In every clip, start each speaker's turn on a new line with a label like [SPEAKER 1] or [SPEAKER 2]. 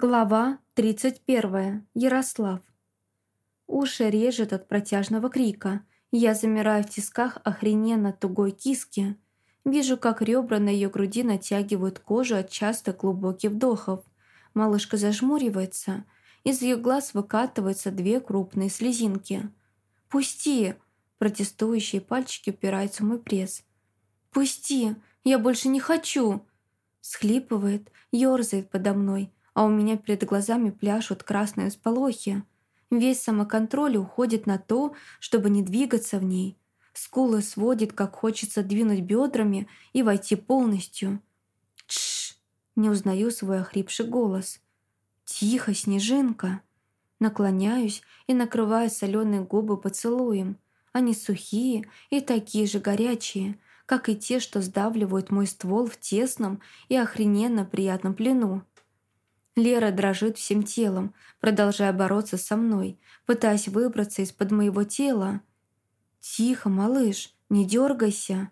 [SPEAKER 1] Глава 31. Ярослав. Уши режет от протяжного крика. Я замираю в тисках охрененно тугой киски. Вижу, как ребра на ее груди натягивают кожу от частых глубоких вдохов. Малышка зажмуривается. Из ее глаз выкатываются две крупные слезинки. «Пусти!» Протестующие пальчики упираются в мой пресс. «Пусти! Я больше не хочу!» Схлипывает, ерзает подо мной – а у меня перед глазами пляшут красные сполохи. Весь самоконтроль уходит на то, чтобы не двигаться в ней. Скулы сводит, как хочется двинуть бедрами и войти полностью. Тш! Не узнаю свой охрипший голос. «Тихо, снежинка!» Наклоняюсь и накрываю соленые губы поцелуем. Они сухие и такие же горячие, как и те, что сдавливают мой ствол в тесном и охрененно приятном плену. Лера дрожит всем телом, продолжая бороться со мной, пытаясь выбраться из-под моего тела. «Тихо, малыш, не дергайся!»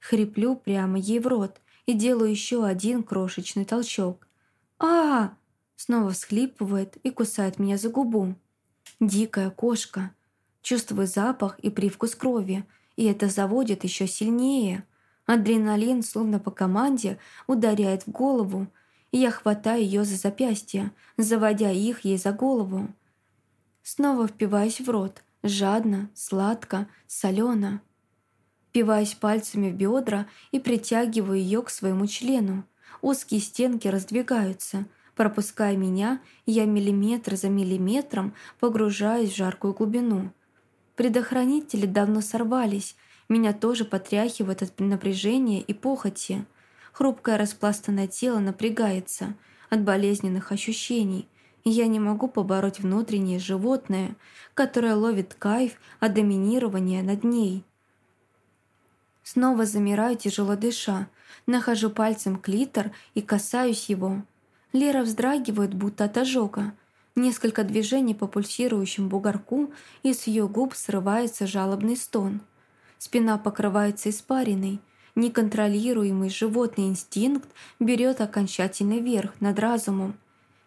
[SPEAKER 1] Хриплю прямо ей в рот и делаю еще один крошечный толчок. а, Снова всхлипывает и кусает меня за губу. Дикая кошка. Чувствую запах и привкус крови, и это заводит еще сильнее. Адреналин, словно по команде, ударяет в голову, я хватаю ее за запястье, заводя их ей за голову. Снова впиваюсь в рот, жадно, сладко, солено. Впиваюсь пальцами в бедра и притягиваю ее к своему члену. Узкие стенки раздвигаются, пропуская меня, я миллиметр за миллиметром погружаюсь в жаркую глубину. Предохранители давно сорвались, меня тоже потряхивает от напряжения и похоти – Хрупкое распластанное тело напрягается от болезненных ощущений, и я не могу побороть внутреннее животное, которое ловит кайф от доминирования над ней. Снова замираю, тяжело дыша, нахожу пальцем клитор и касаюсь его. Лера вздрагивает, будто от ожога. Несколько движений по пульсирующему бугорку, и с ее губ срывается жалобный стон. Спина покрывается испариной, Неконтролируемый животный инстинкт берет окончательный верх над разумом.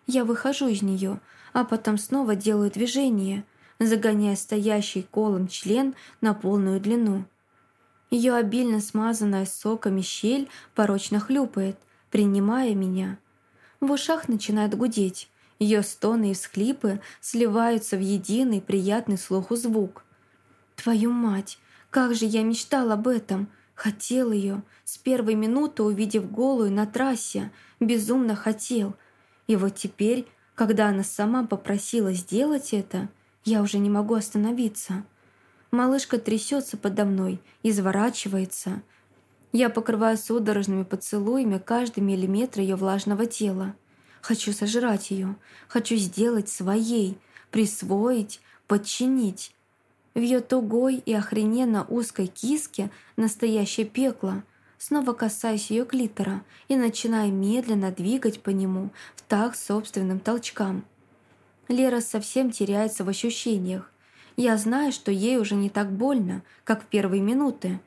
[SPEAKER 1] Я выхожу из нее, а потом снова делаю движение, загоняя стоящий колом член на полную длину. Ее обильно смазанная соками щель порочно хлюпает, принимая меня. В ушах начинает гудеть. Ее стоны и всхлипы сливаются в единый приятный слуху звук. «Твою мать! Как же я мечтал об этом!» Хотел ее, с первой минуты увидев голую на трассе, безумно хотел. И вот теперь, когда она сама попросила сделать это, я уже не могу остановиться. Малышка трясется подо мной, изворачивается. Я покрываю судорожными поцелуями каждый миллиметр ее влажного тела. Хочу сожрать ее, хочу сделать своей, присвоить, подчинить. В ее тугой и охрененно узкой киске настоящее пекло. Снова касаюсь ее клитора и начинаю медленно двигать по нему в так собственным толчкам. Лера совсем теряется в ощущениях. Я знаю, что ей уже не так больно, как в первые минуты.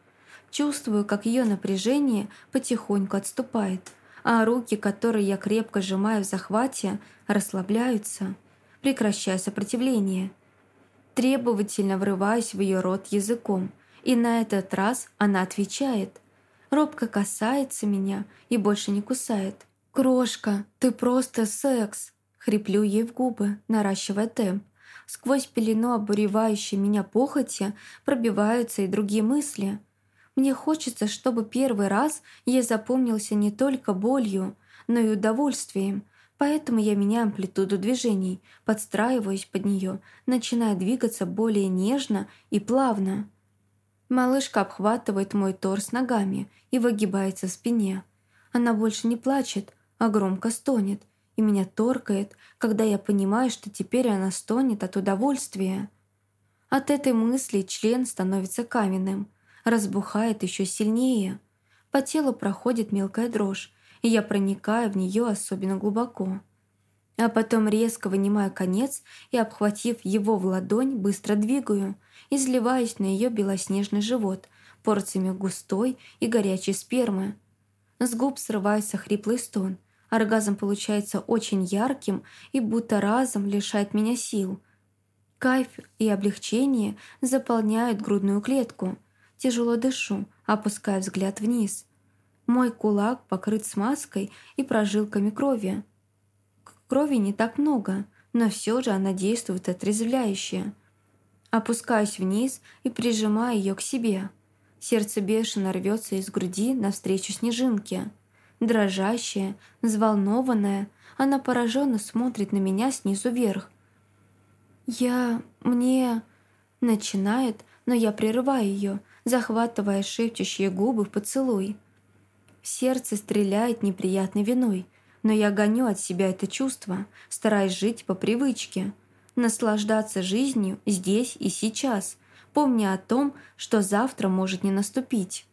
[SPEAKER 1] Чувствую, как ее напряжение потихоньку отступает, а руки, которые я крепко сжимаю в захвате, расслабляются, прекращая сопротивление – требовательно врываюсь в ее рот языком, и на этот раз она отвечает. Робко касается меня и больше не кусает. «Крошка, ты просто секс!» Хриплю ей в губы, наращивая темп. Сквозь пелену обуревающей меня похоти пробиваются и другие мысли. Мне хочется, чтобы первый раз ей запомнился не только болью, но и удовольствием, Поэтому я меняю амплитуду движений, подстраиваюсь под нее, начиная двигаться более нежно и плавно. Малышка обхватывает мой торс ногами и выгибается в спине. Она больше не плачет, а громко стонет, и меня торкает, когда я понимаю, что теперь она стонет от удовольствия. От этой мысли член становится каменным, разбухает еще сильнее. По телу проходит мелкая дрожь, и я проникаю в нее особенно глубоко. А потом резко вынимаю конец и, обхватив его в ладонь, быстро двигаю, изливаясь на ее белоснежный живот порциями густой и горячей спермы. С губ срывается хриплый стон, Оргазм получается очень ярким и будто разом лишает меня сил. Кайф и облегчение заполняют грудную клетку. Тяжело дышу, опуская взгляд вниз. Мой кулак покрыт смазкой и прожилками крови. Крови не так много, но все же она действует отрезвляюще. Опускаюсь вниз и прижимаю ее к себе. Сердце бешено рвется из груди навстречу снежинке. Дрожащая, взволнованная, она пораженно смотрит на меня снизу вверх. «Я... мне...» Начинает, но я прерываю ее, захватывая шепчущие губы в поцелуй. Сердце стреляет неприятной виной, но я гоню от себя это чувство, стараясь жить по привычке, наслаждаться жизнью здесь и сейчас, помня о том, что завтра может не наступить.